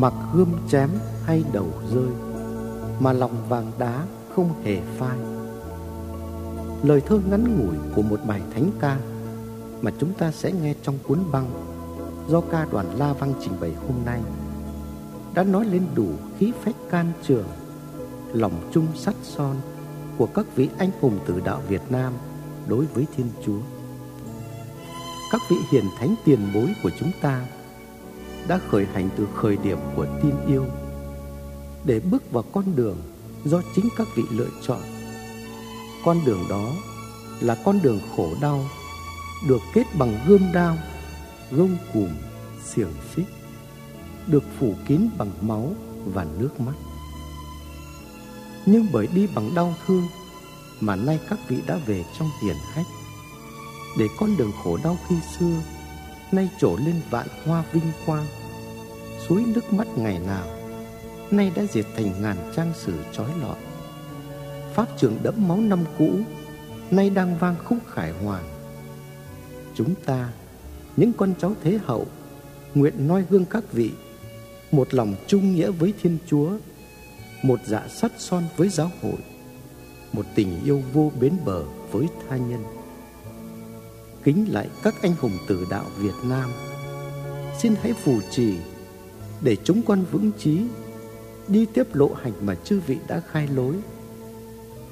Mặc gươm chém hay đầu rơi, Mà lòng vàng đá không hề phai. Lời thơ ngắn ngủi của một bài thánh ca Mà chúng ta sẽ nghe trong cuốn băng Do ca đoàn La Vang trình bày hôm nay Đã nói lên đủ khí phách can trường, Lòng chung sắt son Của các vị anh hùng tử đạo Việt Nam Đối với Thiên Chúa. Các vị hiền thánh tiền bối của chúng ta đã khởi hành từ khởi điểm của tin yêu Để bước vào con đường do chính các vị lựa chọn. Con đường đó là con đường khổ đau, được kết bằng gươm đao, gông cùm, xiềng xích, được phủ kín bằng máu và nước mắt. Nhưng bởi đi bằng đau thương mà nay các vị đã về trong hiền hách, để con đường khổ đau khi xưa nay trổ lên vạn hoa vinh quang, suối nước mắt ngày nào nay đã diệt thành ngàn trang sử trói lọi. Pháp trường đẫm máu năm cũ, nay đang vang khúc khải hoàn. Chúng ta, những con cháu thế hậu, nguyện noi gương các vị, một lòng trung nghĩa với Thiên Chúa, một dạ sắt son với giáo hội, một tình yêu vô bến bờ với tha nhân. Kính lại các anh hùng tử đạo Việt Nam, xin hãy phù trì để chúng con vững chí đi tiếp lộ hành mà chư vị đã khai lối,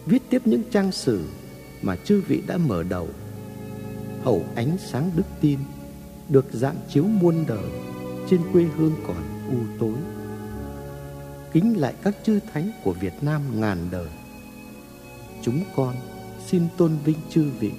viết tiếp những trang sử mà chư vị đã mở đầu, hậu ánh sáng đức tin được dạng chiếu muôn đời trên quê hương còn u tối. Kính lại các chư thánh của Việt Nam ngàn đời. Chúng con xin tôn vinh chư vị